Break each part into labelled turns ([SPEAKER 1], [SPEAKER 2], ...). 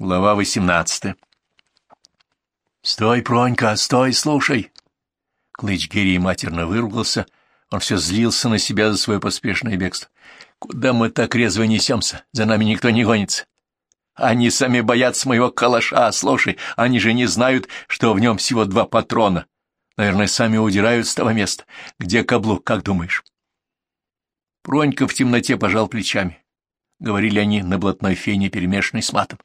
[SPEAKER 1] Глава восемнадцатая. «Стой, Пронька, стой, слушай!» Клыч Герий матерно выругался, он все злился на себя за свое поспешное бегство. «Куда мы так резво несемся? За нами никто не гонится. Они сами боятся моего калаша, слушай, они же не знают, что в нем всего два патрона. Наверное, сами удирают с того места. Где каблук, как думаешь?» Пронька в темноте пожал плечами. Говорили они на блатной фене, перемешанной с матом.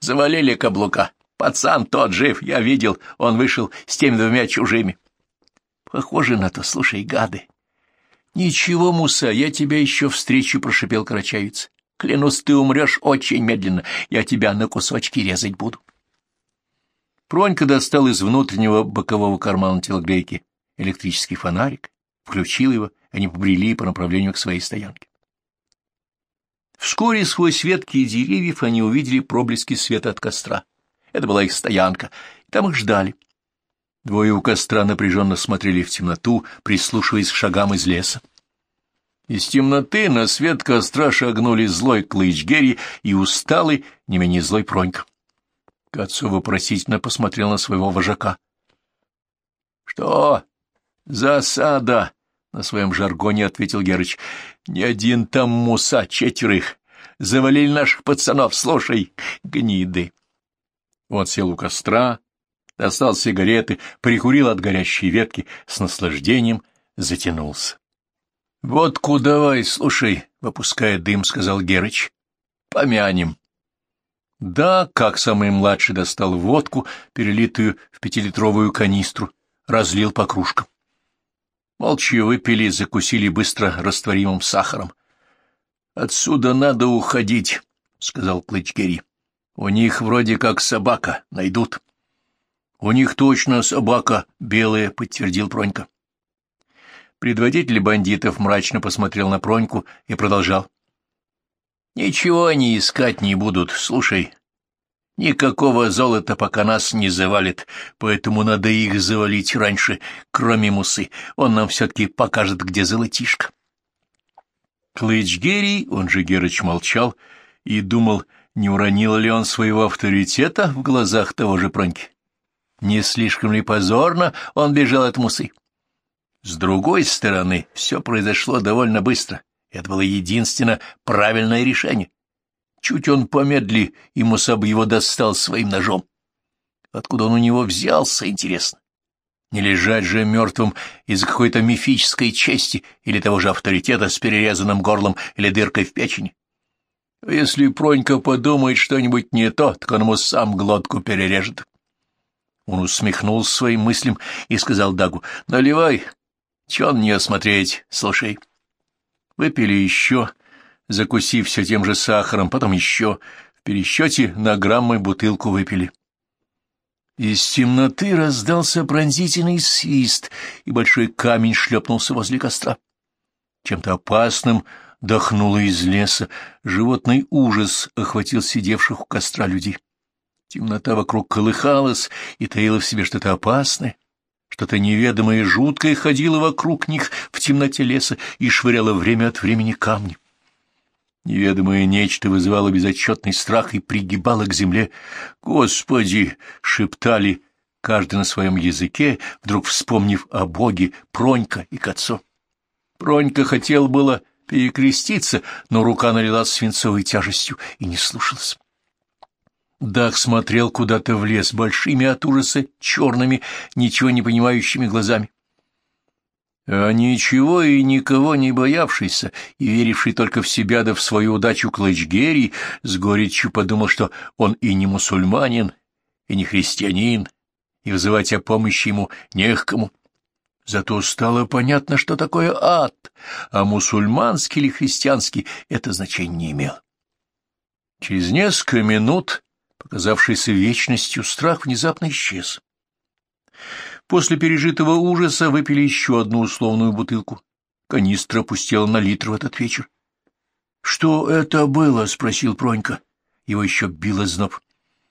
[SPEAKER 1] Завалили каблука. Пацан тот жив, я видел, он вышел с теми двумя чужими. Похоже на то, слушай, гады. Ничего, Муса, я тебя еще встречу, прошипел Карачаевец. Клянусь, ты умрешь очень медленно, я тебя на кусочки резать буду. Пронька достал из внутреннего бокового кармана телогрейки электрический фонарик, включил его, они побрели по направлению к своей стоянке. Вскоре сквозь ветки и деревьев они увидели проблески света от костра. Это была их стоянка, и там их ждали. Двое у костра напряженно смотрели в темноту, прислушиваясь к шагам из леса. Из темноты на свет костра шагнули злой Клыч Герри и усталый, не менее злой Пронька. Кацу вопросительно посмотрел на своего вожака. — Что? Засада! На своем жаргоне ответил Герыч. Не один там муса, четверых. Завалили наших пацанов, слушай, гниды. Он сел у костра, достал сигареты, прикурил от горящей ветки, с наслаждением затянулся. — Водку давай, слушай, — выпуская дым, сказал Герыч. — Помянем. Да, как самый младший достал водку, перелитую в пятилитровую канистру, разлил по кружкам. Молча выпили, закусили быстро растворимым сахаром. — Отсюда надо уходить, — сказал Клычгери. — У них вроде как собака, найдут. — У них точно собака белая, — подтвердил Пронька. Предводитель бандитов мрачно посмотрел на Проньку и продолжал. — Ничего они искать не будут, слушай. Никакого золота пока нас не завалит, поэтому надо их завалить раньше, кроме Мусы. Он нам все-таки покажет, где золотишко. Клыч Герий, он же Герыч, молчал и думал, не уронил ли он своего авторитета в глазах того же Проньки. Не слишком ли позорно он бежал от Мусы? С другой стороны, все произошло довольно быстро. Это было единственно правильное решение. Чуть он помедли, и Мусаб его достал своим ножом. Откуда он у него взялся, интересно? Не лежать же мертвым из-за какой-то мифической чести или того же авторитета с перерезанным горлом или дыркой в печени. Если Пронька подумает что-нибудь не то, так он ему сам глотку перережет. Он усмехнулся своим мыслям и сказал Дагу, — Наливай, чё он не смотреть, слушай. Выпили еще, закусив все тем же сахаром, потом еще, в пересчете на граммы бутылку выпили. Из темноты раздался пронзительный свист, и большой камень шлепнулся возле костра. Чем-то опасным дохнуло из леса, животный ужас охватил сидевших у костра людей. Темнота вокруг колыхалась и таила в себе что-то опасное, что-то неведомое и жуткое ходило вокруг них в темноте леса и швыряло время от времени камни. Неведомое нечто вызывало безотчетный страх и пригибало к земле. «Господи!» — шептали, каждый на своем языке, вдруг вспомнив о Боге, Пронька и Кацо. Пронька хотел было перекреститься, но рука налилась свинцовой тяжестью и не слушалась. Дах смотрел куда-то в лес большими от ужаса черными, ничего не понимающими глазами. А ничего и никого не боявшийся и веривший только в себя да в свою удачу Клычгерий с горечью подумал, что он и не мусульманин, и не христианин, и вызывать о помощи ему не к кому. Зато стало понятно, что такое ад, а мусульманский или христианский это значение не имело. Через несколько минут, показавшийся вечностью, страх внезапно исчез. После пережитого ужаса выпили еще одну условную бутылку. Канистра опустела на литр в этот вечер. — Что это было? — спросил Пронька. Его еще било зноб.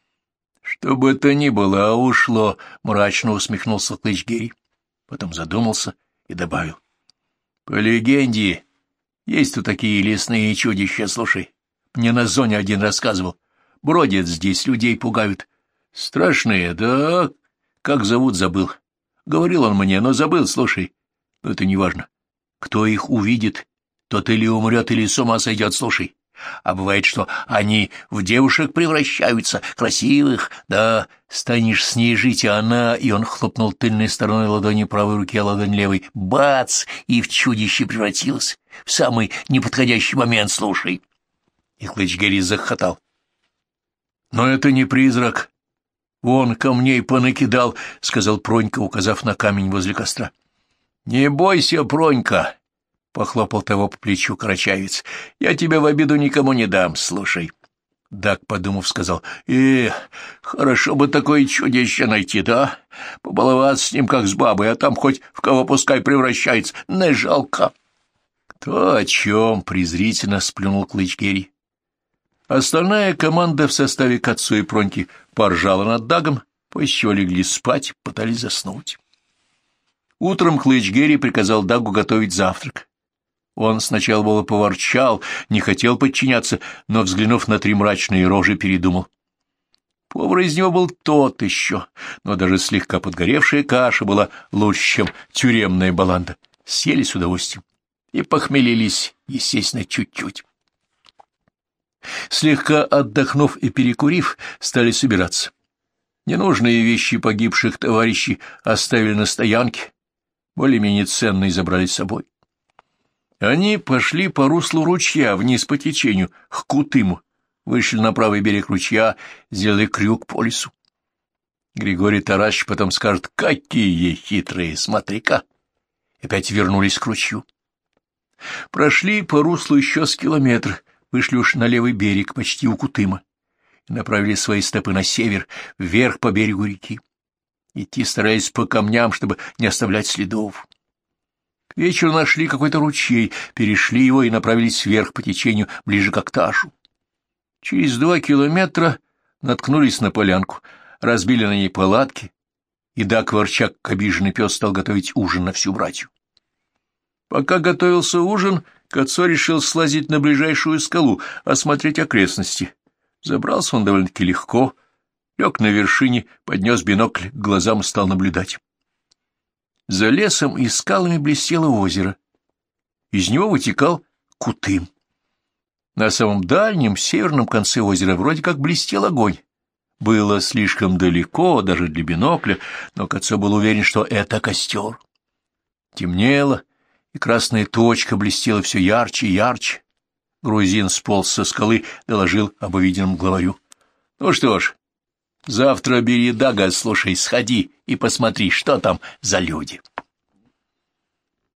[SPEAKER 1] — Что бы это ни было, а ушло, — мрачно усмехнулся Клычгерий. Потом задумался и добавил. — По легенде, есть тут такие лесные чудища, слушай. Мне на зоне один рассказывал. Бродят здесь, людей пугают. Страшные, да? Как зовут, забыл. Говорил он мне, но забыл, слушай. Но это не важно. Кто их увидит, тот или умрет, или с ума сойдет, слушай. А бывает, что они в девушек превращаются, красивых, да, станешь с ней жить, а она, и он хлопнул тыльной стороной ладони правой руки, а ладонь левой, бац, и в чудище превратилась. В самый неподходящий момент, слушай. И Клыч Герри захотал. Но это не призрак. Вон камней понакидал, — сказал Пронька, указав на камень возле костра. — Не бойся, Пронька, — похлопал того по плечу карачаевец. — Я тебя в обиду никому не дам, слушай. Дак, подумав, сказал, — Э, хорошо бы такое чудище найти, да? Побаловаться с ним, как с бабой, а там хоть в кого пускай превращается. Не жалко. — То о чем? — презрительно сплюнул Клыч Герри. Остальная команда в составе Кацу и Проньки поржала над Дагом, после чего легли спать, пытались заснуть. Утром Клыч Герри приказал Дагу готовить завтрак. Он сначала было поворчал, не хотел подчиняться, но, взглянув на три мрачные рожи, передумал. Повар из него был тот еще, но даже слегка подгоревшая каша была лучше, чем тюремная баланда. Съели с удовольствием и похмелились, естественно, чуть-чуть. Слегка отдохнув и перекурив, стали собираться. Ненужные вещи погибших товарищей оставили на стоянке, более-менее ценные забрали с собой. Они пошли по руслу ручья вниз по течению, к Кутыму, вышли на правый берег ручья, сделали крюк по лесу. Григорий Тарасович потом скажет, какие хитрые, смотри-ка. Опять вернулись к ручью. Прошли по руслу еще с километр, вышли уж на левый берег, почти у Кутыма, и направили свои стопы на север, вверх по берегу реки. Идти стараясь по камням, чтобы не оставлять следов. К вечеру нашли какой-то ручей, перешли его и направились вверх по течению, ближе к Акташу. Через два километра наткнулись на полянку, разбили на ней палатки, и Дак, ворчак, обиженный пес, стал готовить ужин на всю братью. Пока готовился ужин, Кацо решил слазить на ближайшую скалу, осмотреть окрестности. Забрался он довольно-таки легко, лег на вершине, поднес бинокль к глазам и стал наблюдать. За лесом и скалами блестело озеро. Из него вытекал Кутым. На самом дальнем, северном конце озера вроде как блестел огонь. Было слишком далеко, даже для бинокля, но Кацо был уверен, что это костер. Темнело, и красная точка блестела все ярче и ярче. Грузин сполз со скалы, доложил об увиденном главарю. — Ну что ж, завтра бери Дага, слушай, сходи и посмотри, что там за люди. —